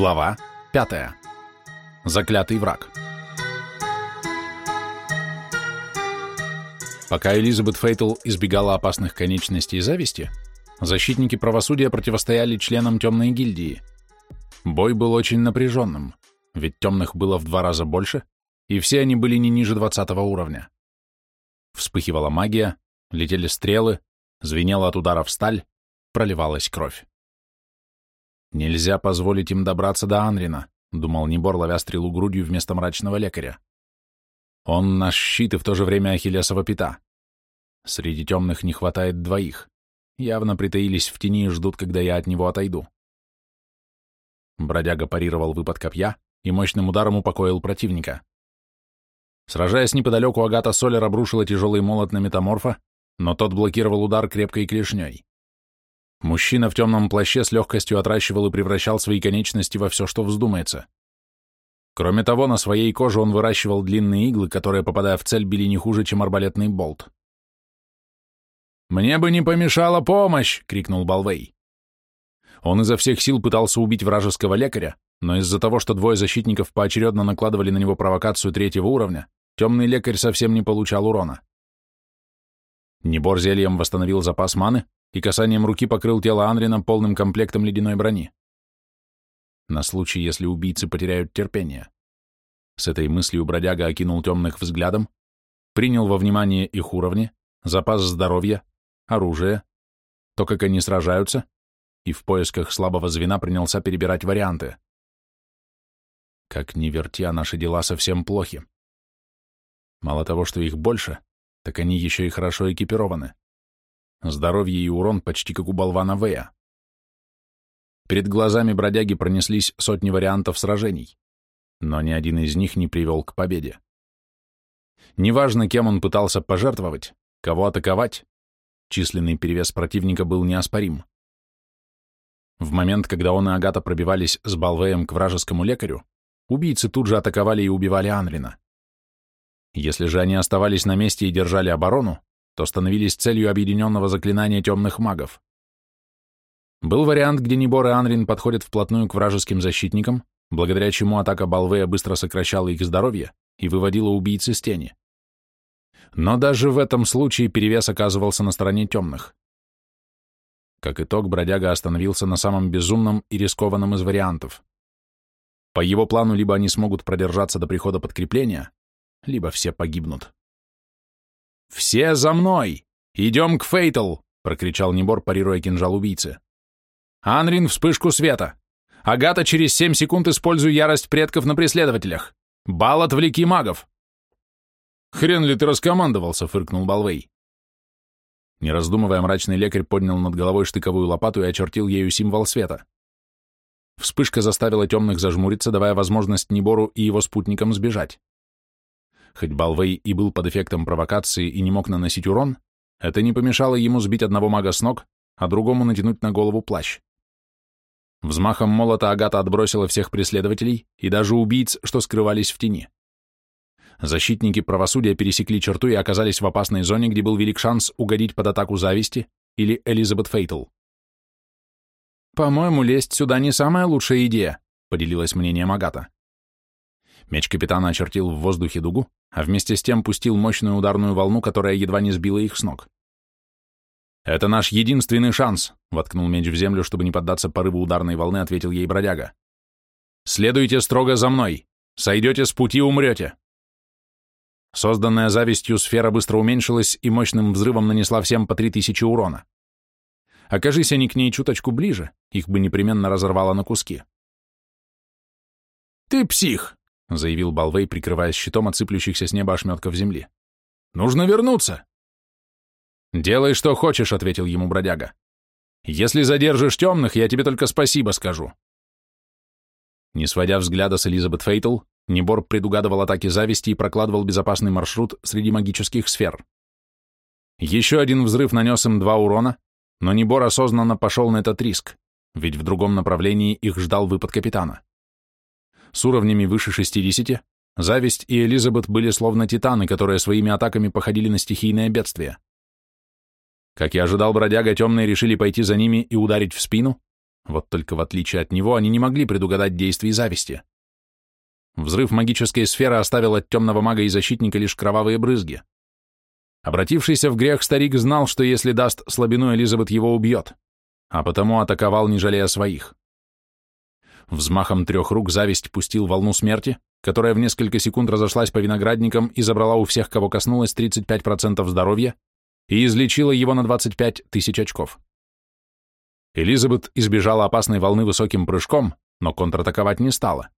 Глава 5. Заклятый враг. Пока Элизабет Фейтл избегала опасных конечностей зависти, защитники правосудия противостояли членам темной гильдии. Бой был очень напряженным, ведь темных было в два раза больше, и все они были не ниже 20 уровня. Вспыхивала магия, летели стрелы, звенела от ударов сталь, проливалась кровь. Нельзя позволить им добраться до Анрина, думал Небор, ловя стрелу грудью вместо мрачного лекаря. Он наш щит и в то же время Ахиллесова пята. Среди темных не хватает двоих. Явно притаились в тени и ждут, когда я от него отойду. Бродяга парировал выпад копья и мощным ударом упокоил противника. Сражаясь неподалеку, Агата Солер обрушила тяжелый молот на метаморфа, но тот блокировал удар крепкой клешней. Мужчина в темном плаще с легкостью отращивал и превращал свои конечности во все, что вздумается. Кроме того, на своей коже он выращивал длинные иглы, которые, попадая в цель, били не хуже, чем арбалетный болт. «Мне бы не помешала помощь!» — крикнул Балвей. Он изо всех сил пытался убить вражеского лекаря, но из-за того, что двое защитников поочередно накладывали на него провокацию третьего уровня, темный лекарь совсем не получал урона. Небор зельем восстановил запас маны, и касанием руки покрыл тело Анрина полным комплектом ледяной брони. На случай, если убийцы потеряют терпение. С этой мыслью бродяга окинул темных взглядом, принял во внимание их уровни, запас здоровья, оружие, то, как они сражаются, и в поисках слабого звена принялся перебирать варианты. Как ни верти, а наши дела совсем плохи. Мало того, что их больше, так они еще и хорошо экипированы. Здоровье и урон почти как у болвана Вэя. Перед глазами бродяги пронеслись сотни вариантов сражений, но ни один из них не привел к победе. Неважно, кем он пытался пожертвовать, кого атаковать, численный перевес противника был неоспорим. В момент, когда он и Агата пробивались с Балвеем к вражескому лекарю, убийцы тут же атаковали и убивали Анрина. Если же они оставались на месте и держали оборону, то становились целью объединенного заклинания темных магов. Был вариант, где Небор и Анрин подходят вплотную к вражеским защитникам, благодаря чему атака Балвея быстро сокращала их здоровье и выводила убийц из тени. Но даже в этом случае перевес оказывался на стороне темных. Как итог, бродяга остановился на самом безумном и рискованном из вариантов. По его плану либо они смогут продержаться до прихода подкрепления, либо все погибнут. «Все за мной! Идем к Фейтл!» — прокричал Небор, парируя кинжал убийцы. «Анрин, вспышку света! Агата, через семь секунд используй ярость предков на преследователях! Бал отвлеки магов!» «Хрен ли ты раскомандовался?» — фыркнул Балвей. Не раздумывая, мрачный лекарь поднял над головой штыковую лопату и очертил ею символ света. Вспышка заставила темных зажмуриться, давая возможность Небору и его спутникам сбежать. Хоть Балвей и был под эффектом провокации и не мог наносить урон, это не помешало ему сбить одного мага с ног, а другому натянуть на голову плащ. Взмахом молота Агата отбросила всех преследователей и даже убийц, что скрывались в тени. Защитники правосудия пересекли черту и оказались в опасной зоне, где был велик шанс угодить под атаку зависти или Элизабет Фейтл. «По-моему, лезть сюда не самая лучшая идея», — поделилась мнением Агата. Меч капитана очертил в воздухе дугу, а вместе с тем пустил мощную ударную волну, которая едва не сбила их с ног. «Это наш единственный шанс», — воткнул меч в землю, чтобы не поддаться порыву ударной волны, ответил ей бродяга. «Следуйте строго за мной. Сойдете с пути, умрете». Созданная завистью сфера быстро уменьшилась и мощным взрывом нанесла всем по три тысячи урона. Окажись они к ней чуточку ближе, их бы непременно разорвало на куски. «Ты псих!» — заявил Балвей, прикрываясь щитом от сыплющихся с неба ошметков земли. «Нужно вернуться!» «Делай, что хочешь», — ответил ему бродяга. «Если задержишь темных, я тебе только спасибо скажу». Не сводя взгляда с Элизабет Фейтл, Небор предугадывал атаки зависти и прокладывал безопасный маршрут среди магических сфер. Еще один взрыв нанес им два урона, но Небор осознанно пошел на этот риск, ведь в другом направлении их ждал выпад капитана. С уровнями выше 60, Зависть и Элизабет были словно титаны, которые своими атаками походили на стихийное бедствие. Как и ожидал бродяга, темные решили пойти за ними и ударить в спину, Вот только в отличие от него они не могли предугадать действий зависти. Взрыв магической сферы оставил от темного мага и защитника лишь кровавые брызги. Обратившийся в грех старик знал, что если даст слабину, Элизабет его убьет, а потому атаковал, не жалея своих. Взмахом трех рук зависть пустил волну смерти, которая в несколько секунд разошлась по виноградникам и забрала у всех, кого коснулась, 35% здоровья и излечила его на 25 тысяч очков. Элизабет избежала опасной волны высоким прыжком, но контратаковать не стала.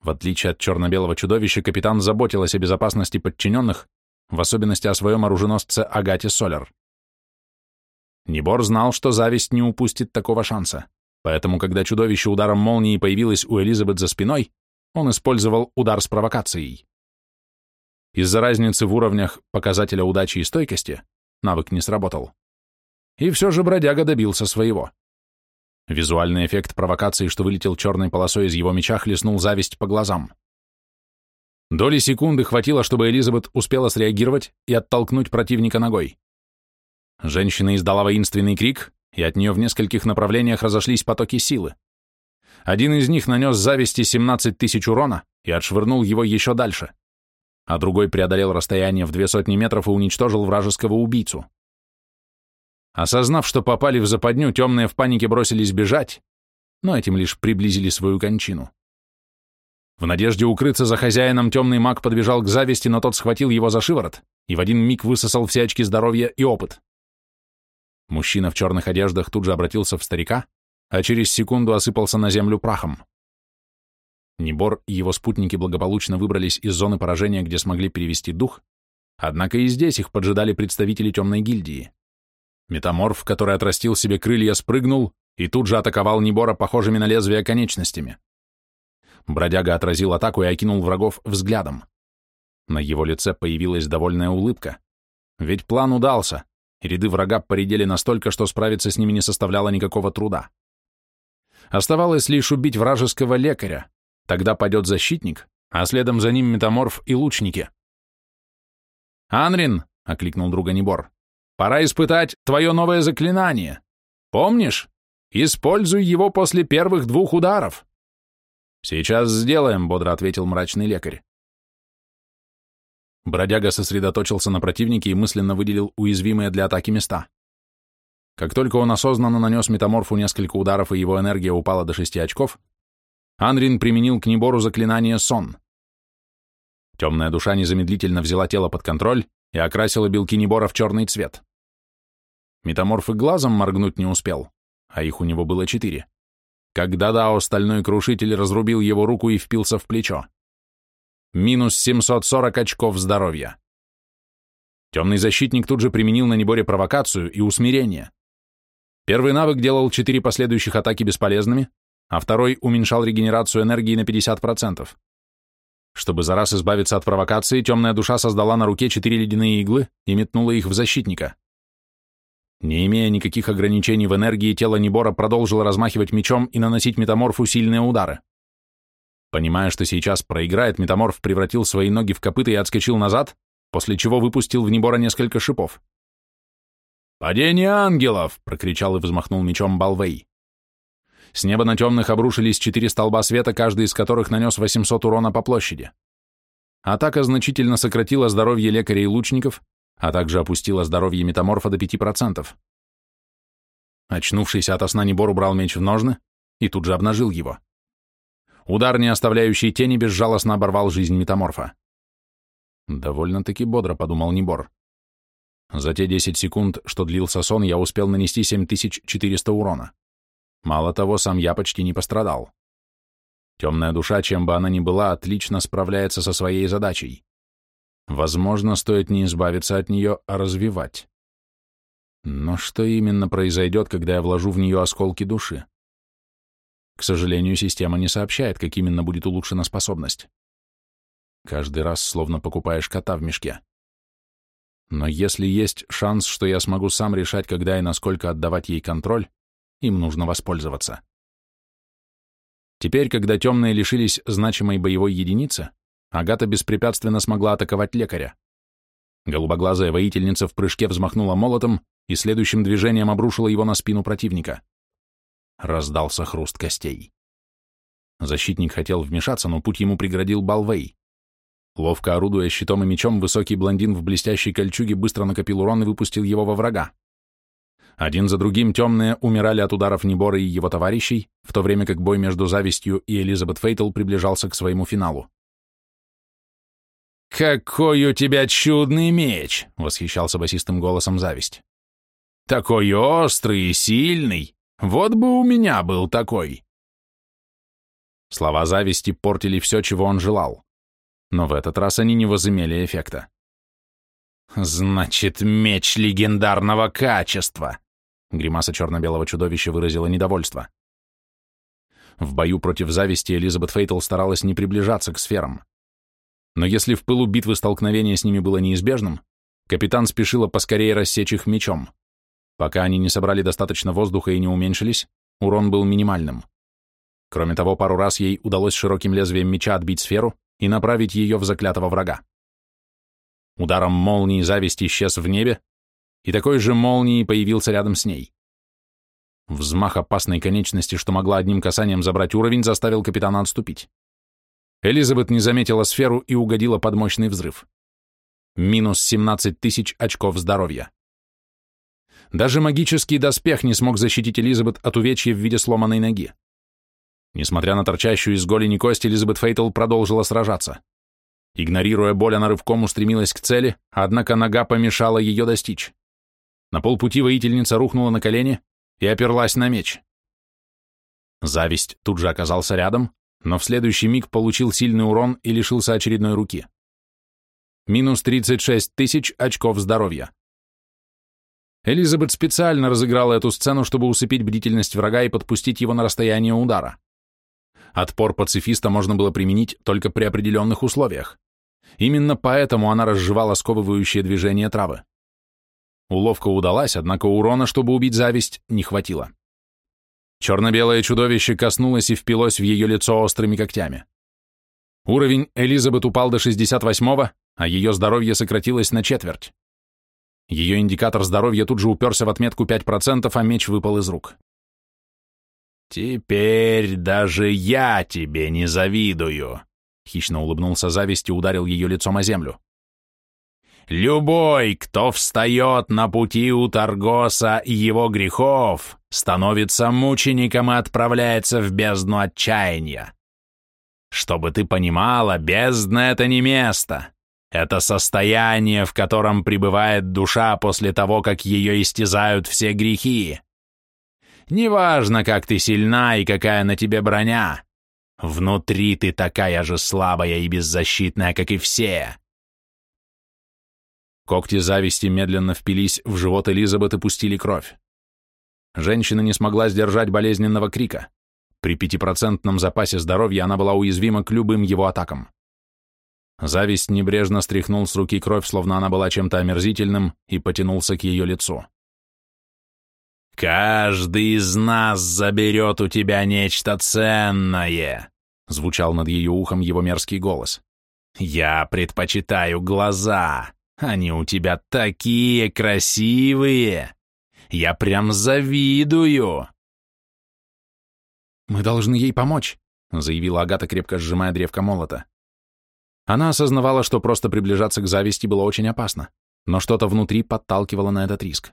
В отличие от черно-белого чудовища, капитан заботилась о безопасности подчиненных, в особенности о своем оруженосце Агате Солер. Небор знал, что зависть не упустит такого шанса, поэтому, когда чудовище ударом молнии появилось у Элизабет за спиной, он использовал удар с провокацией. Из-за разницы в уровнях показателя удачи и стойкости навык не сработал. И все же бродяга добился своего. Визуальный эффект провокации, что вылетел черной полосой из его меча, хлестнул зависть по глазам. Доли секунды хватило, чтобы Элизабет успела среагировать и оттолкнуть противника ногой. Женщина издала воинственный крик, и от нее в нескольких направлениях разошлись потоки силы. Один из них нанес зависти 17 тысяч урона и отшвырнул его еще дальше, а другой преодолел расстояние в две сотни метров и уничтожил вражеского убийцу. Осознав, что попали в западню, темные в панике бросились бежать, но этим лишь приблизили свою кончину. В надежде укрыться за хозяином темный маг подбежал к зависти, но тот схватил его за шиворот и в один миг высосал все очки здоровья и опыт. Мужчина в черных одеждах тут же обратился в старика, а через секунду осыпался на землю прахом. Небор и его спутники благополучно выбрались из зоны поражения, где смогли перевести дух, однако и здесь их поджидали представители темной гильдии. Метаморф, который отрастил себе крылья, спрыгнул и тут же атаковал Небора похожими на лезвия конечностями. Бродяга отразил атаку и окинул врагов взглядом. На его лице появилась довольная улыбка. Ведь план удался, ряды врага поредели настолько, что справиться с ними не составляло никакого труда. Оставалось лишь убить вражеского лекаря, тогда падет защитник, а следом за ним метаморф и лучники. «Анрин!» — окликнул друга Небор. «Пора испытать твое новое заклинание. Помнишь? Используй его после первых двух ударов». «Сейчас сделаем», — бодро ответил мрачный лекарь. Бродяга сосредоточился на противнике и мысленно выделил уязвимые для атаки места. Как только он осознанно нанес метаморфу несколько ударов и его энергия упала до шести очков, Анрин применил к Небору заклинание «Сон». Темная душа незамедлительно взяла тело под контроль и окрасила белки Небора в черный цвет. Метаморф и глазом моргнуть не успел, а их у него было четыре. Когда Дао стальной крушитель разрубил его руку и впился в плечо. Минус 740 очков здоровья. Темный защитник тут же применил на Неборе провокацию и усмирение. Первый навык делал четыре последующих атаки бесполезными, а второй уменьшал регенерацию энергии на 50%. Чтобы за раз избавиться от провокации, темная душа создала на руке четыре ледяные иглы и метнула их в защитника. Не имея никаких ограничений в энергии, тело Небора продолжило размахивать мечом и наносить метаморфу сильные удары. Понимая, что сейчас проиграет, метаморф превратил свои ноги в копыта и отскочил назад, после чего выпустил в Небора несколько шипов. «Падение ангелов!» — прокричал и взмахнул мечом Балвей. С неба на темных обрушились четыре столба света, каждый из которых нанес 800 урона по площади. Атака значительно сократила здоровье лекарей и лучников, а также опустила здоровье метаморфа до 5%. Очнувшийся от сна Небор убрал меч в ножны и тут же обнажил его. Удар, не оставляющий тени, безжалостно оборвал жизнь метаморфа. Довольно-таки бодро, подумал Небор. За те 10 секунд, что длился сон, я успел нанести 7400 урона. Мало того, сам я почти не пострадал. Темная душа, чем бы она ни была, отлично справляется со своей задачей. Возможно, стоит не избавиться от нее, а развивать. Но что именно произойдет, когда я вложу в нее осколки души? К сожалению, система не сообщает, как именно будет улучшена способность. Каждый раз словно покупаешь кота в мешке. Но если есть шанс, что я смогу сам решать, когда и насколько отдавать ей контроль, им нужно воспользоваться. Теперь, когда темные лишились значимой боевой единицы, Агата беспрепятственно смогла атаковать лекаря. Голубоглазая воительница в прыжке взмахнула молотом и следующим движением обрушила его на спину противника. Раздался хруст костей. Защитник хотел вмешаться, но путь ему преградил Балвей. Ловко орудуя щитом и мечом, высокий блондин в блестящей кольчуге быстро накопил урон и выпустил его во врага. Один за другим темные умирали от ударов Небора и его товарищей, в то время как бой между Завистью и Элизабет Фейтл приближался к своему финалу. «Какой у тебя чудный меч!» — восхищался басистым голосом Зависть. «Такой острый и сильный! Вот бы у меня был такой!» Слова зависти портили все, чего он желал. Но в этот раз они не возымели эффекта. «Значит, меч легендарного качества!» Гримаса черно-белого чудовища выразила недовольство. В бою против зависти Элизабет Фейтл старалась не приближаться к сферам. Но если в пылу битвы столкновение с ними было неизбежным, капитан спешила поскорее рассечь их мечом. Пока они не собрали достаточно воздуха и не уменьшились, урон был минимальным. Кроме того, пару раз ей удалось широким лезвием меча отбить сферу и направить ее в заклятого врага. Ударом молнии зависть исчез в небе, и такой же молнией появился рядом с ней. Взмах опасной конечности, что могла одним касанием забрать уровень, заставил капитана отступить. Элизабет не заметила сферу и угодила под мощный взрыв. Минус 17 тысяч очков здоровья. Даже магический доспех не смог защитить Элизабет от увечья в виде сломанной ноги. Несмотря на торчащую из голени кость, Элизабет Фейтл продолжила сражаться. Игнорируя боль, она рывком устремилась к цели, однако нога помешала ее достичь. На полпути воительница рухнула на колени и оперлась на меч. Зависть тут же оказался рядом, но в следующий миг получил сильный урон и лишился очередной руки. Минус 36 тысяч очков здоровья. Элизабет специально разыграла эту сцену, чтобы усыпить бдительность врага и подпустить его на расстояние удара. Отпор пацифиста можно было применить только при определенных условиях. Именно поэтому она разжевала сковывающее движение травы. Уловка удалась, однако урона, чтобы убить зависть, не хватило. Черно-белое чудовище коснулось и впилось в ее лицо острыми когтями. Уровень Элизабет упал до 68-го, а ее здоровье сократилось на четверть. Ее индикатор здоровья тут же уперся в отметку 5%, а меч выпал из рук. «Теперь даже я тебе не завидую», — хищно улыбнулся зависть и ударил ее лицом о землю. Любой, кто встает на пути у Таргоса и его грехов, становится мучеником и отправляется в бездну отчаяния. Чтобы ты понимала, бездна — это не место. Это состояние, в котором пребывает душа после того, как ее истязают все грехи. Неважно, как ты сильна и какая на тебе броня, внутри ты такая же слабая и беззащитная, как и все. Когти зависти медленно впились в живот Элизабет и пустили кровь. Женщина не смогла сдержать болезненного крика. При пятипроцентном запасе здоровья она была уязвима к любым его атакам. Зависть небрежно стряхнул с руки кровь, словно она была чем-то омерзительным, и потянулся к ее лицу. «Каждый из нас заберет у тебя нечто ценное», — звучал над ее ухом его мерзкий голос. «Я предпочитаю глаза. Они у тебя такие красивые! Я прям завидую!» «Мы должны ей помочь», — заявила Агата, крепко сжимая древко молота. Она осознавала, что просто приближаться к зависти было очень опасно, но что-то внутри подталкивало на этот риск.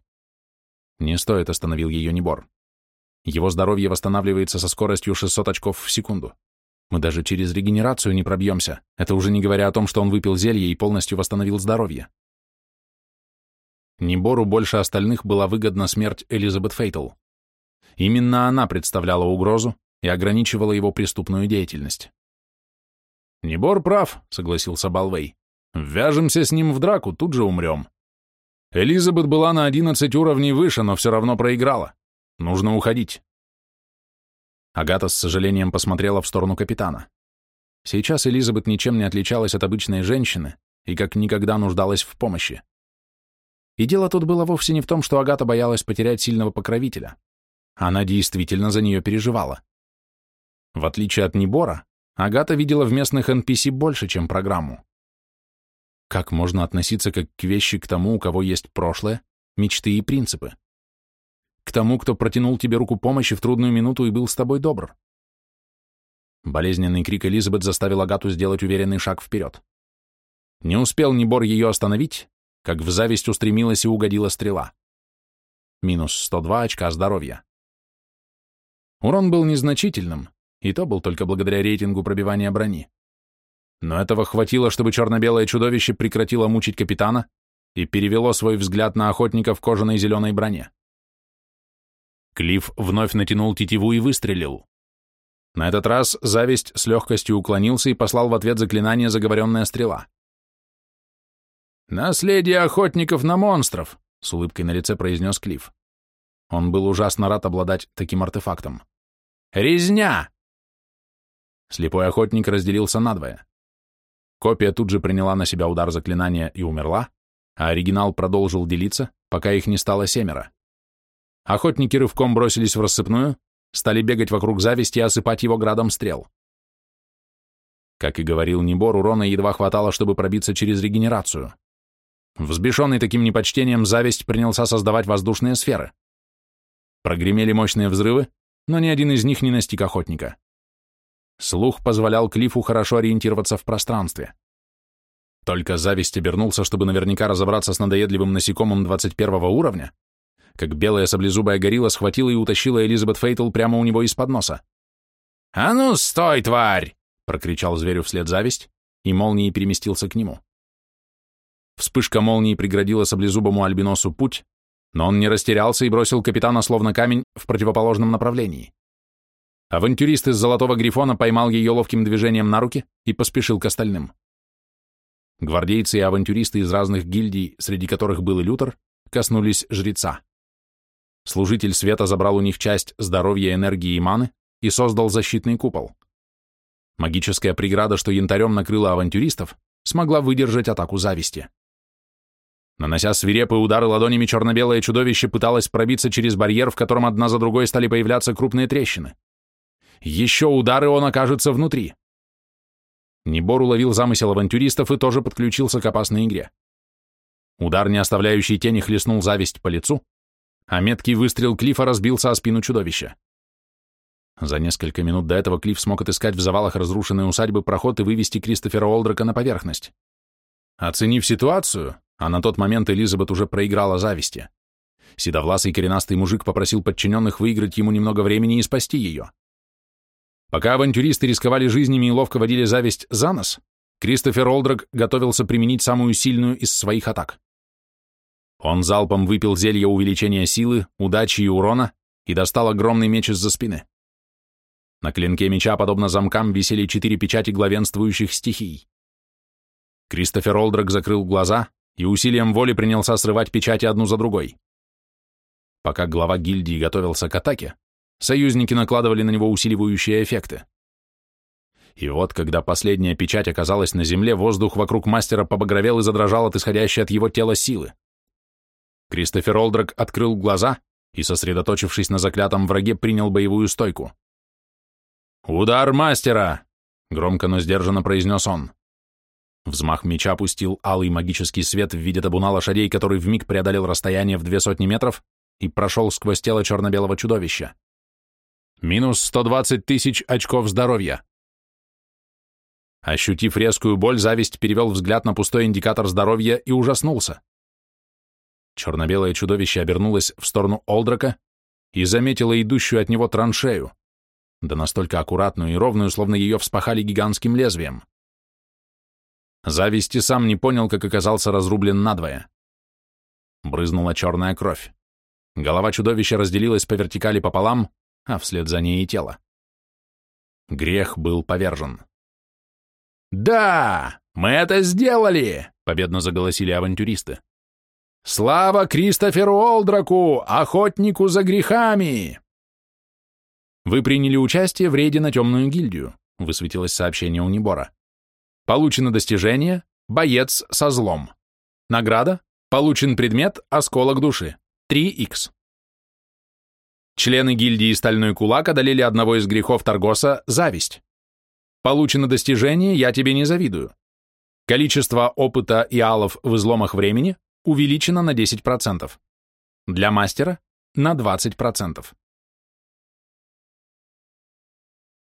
«Не стоит», — остановил ее Небор. «Его здоровье восстанавливается со скоростью 600 очков в секунду. Мы даже через регенерацию не пробьемся, это уже не говоря о том, что он выпил зелье и полностью восстановил здоровье. Небору больше остальных была выгодна смерть Элизабет Фейтл. Именно она представляла угрозу и ограничивала его преступную деятельность. «Небор прав», — согласился Балвей. «Ввяжемся с ним в драку, тут же умрем. Элизабет была на одиннадцать уровней выше, но все равно проиграла. Нужно уходить». Агата с сожалением посмотрела в сторону капитана. Сейчас Элизабет ничем не отличалась от обычной женщины и как никогда нуждалась в помощи. И дело тут было вовсе не в том, что Агата боялась потерять сильного покровителя. Она действительно за нее переживала. В отличие от Небора, Агата видела в местных NPC больше, чем программу. Как можно относиться как к вещи к тому, у кого есть прошлое, мечты и принципы? к тому, кто протянул тебе руку помощи в трудную минуту и был с тобой добр. Болезненный крик Элизабет заставил Агату сделать уверенный шаг вперед. Не успел Небор ее остановить, как в зависть устремилась и угодила стрела. Минус 102 очка здоровья. Урон был незначительным, и то был только благодаря рейтингу пробивания брони. Но этого хватило, чтобы черно-белое чудовище прекратило мучить капитана и перевело свой взгляд на охотника в кожаной зеленой броне. Клифф вновь натянул тетиву и выстрелил. На этот раз зависть с легкостью уклонился и послал в ответ заклинание «Заговоренная стрела». «Наследие охотников на монстров», — с улыбкой на лице произнес Клифф. Он был ужасно рад обладать таким артефактом. «Резня!» Слепой охотник разделился надвое. Копия тут же приняла на себя удар заклинания и умерла, а оригинал продолжил делиться, пока их не стало семеро. Охотники рывком бросились в рассыпную, стали бегать вокруг зависти и осыпать его градом стрел. Как и говорил Небор, урона едва хватало, чтобы пробиться через регенерацию. Взбешенный таким непочтением, зависть принялся создавать воздушные сферы. Прогремели мощные взрывы, но ни один из них не настиг охотника. Слух позволял Клифу хорошо ориентироваться в пространстве. Только зависть обернулся, чтобы наверняка разобраться с надоедливым насекомым 21 уровня, как белая саблезубая горилла схватила и утащила Элизабет Фейтл прямо у него из-под носа. «А ну, стой, тварь!» — прокричал зверю вслед зависть, и молнией переместился к нему. Вспышка молнии преградила саблезубому альбиносу путь, но он не растерялся и бросил капитана словно камень в противоположном направлении. Авантюрист из Золотого Грифона поймал ее ловким движением на руки и поспешил к остальным. Гвардейцы и авантюристы из разных гильдий, среди которых был и Лютер, коснулись жреца. Служитель света забрал у них часть здоровья, энергии и маны и создал защитный купол. Магическая преграда, что янтарем накрыла авантюристов, смогла выдержать атаку зависти. Нанося свирепые удары ладонями, черно-белое чудовище пыталось пробиться через барьер, в котором одна за другой стали появляться крупные трещины. Еще удары он окажется внутри. Небор уловил замысел авантюристов и тоже подключился к опасной игре. Удар, не оставляющий тени, хлестнул зависть по лицу, а меткий выстрел Клифа разбился о спину чудовища. За несколько минут до этого Клифф смог отыскать в завалах разрушенной усадьбы проход и вывести Кристофера Олдрака на поверхность. Оценив ситуацию, а на тот момент Элизабет уже проиграла зависти, седовласый коренастый мужик попросил подчиненных выиграть ему немного времени и спасти ее. Пока авантюристы рисковали жизнями и ловко водили зависть за нос, Кристофер Олдрак готовился применить самую сильную из своих атак. Он залпом выпил зелье увеличения силы, удачи и урона и достал огромный меч из-за спины. На клинке меча, подобно замкам, висели четыре печати главенствующих стихий. Кристофер Олдрак закрыл глаза и усилием воли принялся срывать печати одну за другой. Пока глава гильдии готовился к атаке, союзники накладывали на него усиливающие эффекты. И вот, когда последняя печать оказалась на земле, воздух вокруг мастера побагровел и задрожал от исходящей от его тела силы. Кристофер Олдрак открыл глаза и, сосредоточившись на заклятом враге, принял боевую стойку. «Удар мастера!» — громко, но сдержанно произнес он. Взмах меча опустил алый магический свет в виде табуна лошадей, который вмиг преодолел расстояние в две сотни метров и прошел сквозь тело черно-белого чудовища. Минус 120 тысяч очков здоровья. Ощутив резкую боль, зависть перевел взгляд на пустой индикатор здоровья и ужаснулся. Черно-белое чудовище обернулось в сторону Олдрака и заметило идущую от него траншею, да настолько аккуратную и ровную, словно ее вспахали гигантским лезвием. Зависть и сам не понял, как оказался разрублен надвое. Брызнула черная кровь. Голова чудовища разделилась по вертикали пополам, а вслед за ней и тело. Грех был повержен. «Да, мы это сделали!» — победно заголосили авантюристы. «Слава Кристоферу Олдраку, охотнику за грехами!» «Вы приняли участие в рейде на темную гильдию», — высветилось сообщение у Небора. «Получено достижение «Боец со злом». Награда «Получен предмет «Осколок души». 3х». Члены гильдии «Стальной кулак» одолели одного из грехов Таргоса – зависть. Получено достижение «Я тебе не завидую». Количество опыта и алов в изломах времени увеличено на 10%. Для мастера на 20%.